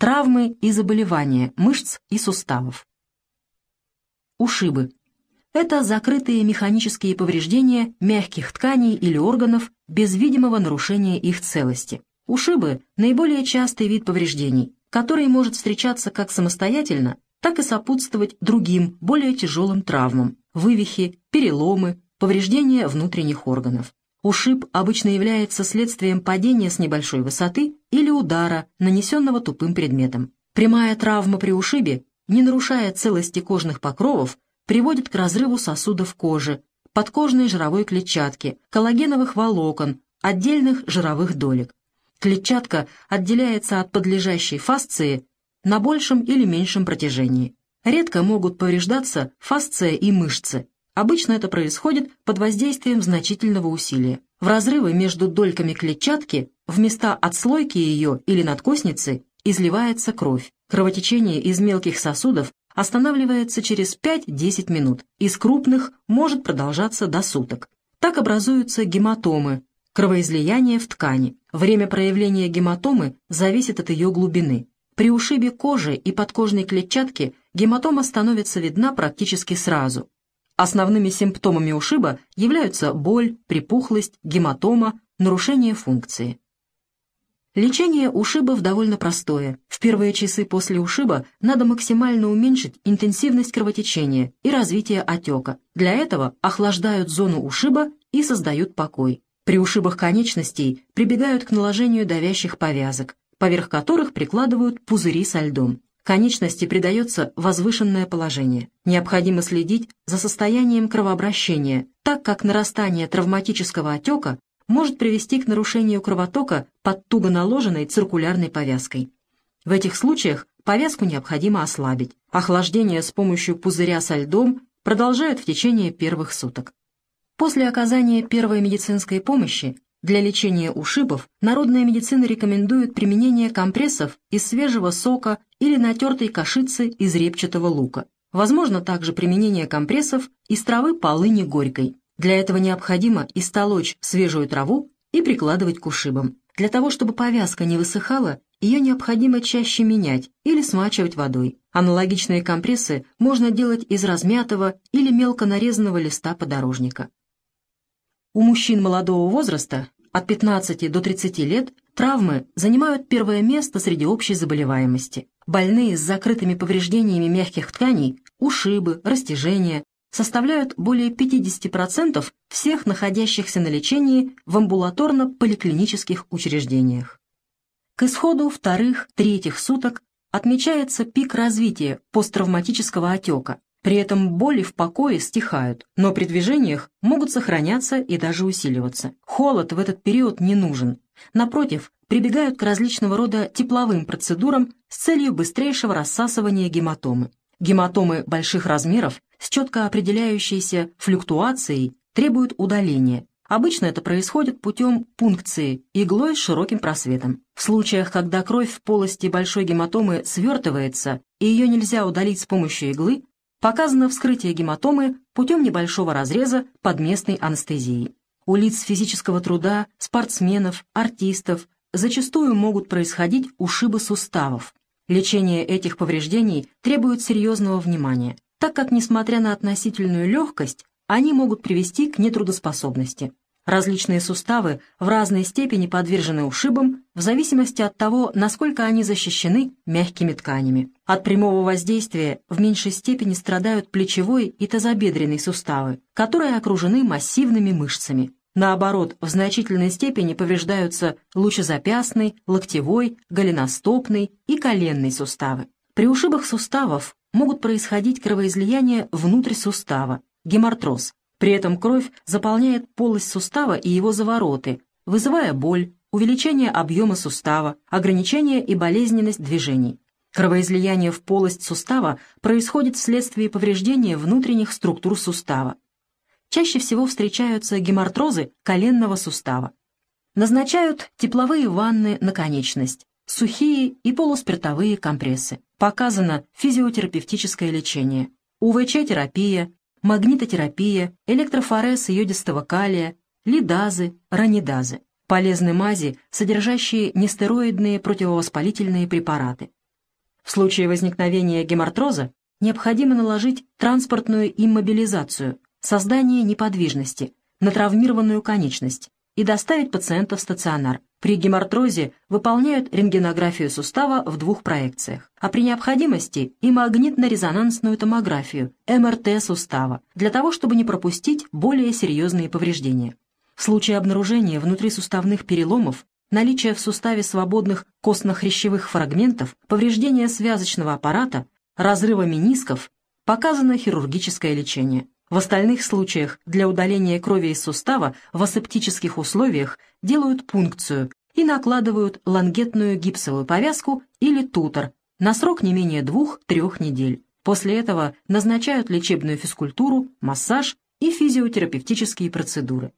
Травмы и заболевания мышц и суставов. Ушибы. Это закрытые механические повреждения мягких тканей или органов без видимого нарушения их целости. Ушибы – наиболее частый вид повреждений, который может встречаться как самостоятельно, так и сопутствовать другим, более тяжелым травмам – вывихи, переломы, повреждения внутренних органов. Ушиб обычно является следствием падения с небольшой высоты или удара, нанесенного тупым предметом. Прямая травма при ушибе, не нарушая целости кожных покровов, приводит к разрыву сосудов кожи, подкожной жировой клетчатки, коллагеновых волокон, отдельных жировых долек. Клетчатка отделяется от подлежащей фасции на большем или меньшем протяжении. Редко могут повреждаться фасция и мышцы. Обычно это происходит под воздействием значительного усилия. В разрывы между дольками клетчатки в места отслойки ее или надкосницы изливается кровь. Кровотечение из мелких сосудов останавливается через 5-10 минут, из крупных может продолжаться до суток. Так образуются гематомы, кровоизлияние в ткани. Время проявления гематомы зависит от ее глубины. При ушибе кожи и подкожной клетчатки гематома становится видна практически сразу. Основными симптомами ушиба являются боль, припухлость, гематома, нарушение функции. Лечение ушибов довольно простое. В первые часы после ушиба надо максимально уменьшить интенсивность кровотечения и развитие отека. Для этого охлаждают зону ушиба и создают покой. При ушибах конечностей прибегают к наложению давящих повязок, поверх которых прикладывают пузыри со льдом. Конечности придается возвышенное положение. Необходимо следить за состоянием кровообращения, так как нарастание травматического отека может привести к нарушению кровотока под туго наложенной циркулярной повязкой. В этих случаях повязку необходимо ослабить. Охлаждение с помощью пузыря со льдом продолжают в течение первых суток. После оказания первой медицинской помощи для лечения ушибов народная медицина рекомендует применение компрессов из свежего сока или натертой кашицы из репчатого лука. Возможно также применение компрессов из травы полыни горькой. Для этого необходимо истолочь свежую траву и прикладывать к ушибам. Для того, чтобы повязка не высыхала, ее необходимо чаще менять или смачивать водой. Аналогичные компрессы можно делать из размятого или мелко нарезанного листа подорожника. У мужчин молодого возраста, от 15 до 30 лет, травмы занимают первое место среди общей заболеваемости. Больные с закрытыми повреждениями мягких тканей, ушибы, растяжения, составляют более 50% всех находящихся на лечении в амбулаторно-поликлинических учреждениях. К исходу вторых-третьих суток отмечается пик развития посттравматического отека. При этом боли в покое стихают, но при движениях могут сохраняться и даже усиливаться. Холод в этот период не нужен. Напротив, прибегают к различного рода тепловым процедурам с целью быстрейшего рассасывания гематомы. Гематомы больших размеров с четко определяющейся флюктуацией требуют удаления. Обычно это происходит путем пункции иглой с широким просветом. В случаях, когда кровь в полости большой гематомы свертывается и ее нельзя удалить с помощью иглы, показано вскрытие гематомы путем небольшого разреза под местной анестезией. У лиц физического труда, спортсменов, артистов зачастую могут происходить ушибы суставов, Лечение этих повреждений требует серьезного внимания, так как, несмотря на относительную легкость, они могут привести к нетрудоспособности. Различные суставы в разной степени подвержены ушибам в зависимости от того, насколько они защищены мягкими тканями. От прямого воздействия в меньшей степени страдают плечевой и тазобедренный суставы, которые окружены массивными мышцами, Наоборот, в значительной степени повреждаются лучезапястный, локтевой, голеностопный и коленный суставы. При ушибах суставов могут происходить кровоизлияние внутрь сустава, гемартроз. При этом кровь заполняет полость сустава и его завороты, вызывая боль, увеличение объема сустава, ограничение и болезненность движений. Кровоизлияние в полость сустава происходит вследствие повреждения внутренних структур сустава чаще всего встречаются гемартрозы коленного сустава. Назначают тепловые ванны на конечность, сухие и полуспиртовые компрессы. Показано физиотерапевтическое лечение, УВЧ-терапия, магнитотерапия, электрофорез йодистого калия, лидазы, ранидазы. Полезны мази, содержащие нестероидные противовоспалительные препараты. В случае возникновения гемартроза необходимо наложить транспортную иммобилизацию, создание неподвижности на травмированную конечность и доставить пациента в стационар. При гемартрозе выполняют рентгенографию сустава в двух проекциях, а при необходимости и магнитно-резонансную томографию, МРТ сустава, для того, чтобы не пропустить более серьезные повреждения. В случае обнаружения внутрисуставных переломов, наличия в суставе свободных костно-хрящевых фрагментов, повреждения связочного аппарата, разрыва менисков, показано хирургическое лечение. В остальных случаях для удаления крови из сустава в асептических условиях делают пункцию и накладывают лангетную гипсовую повязку или тутор на срок не менее двух-трех недель. После этого назначают лечебную физкультуру, массаж и физиотерапевтические процедуры.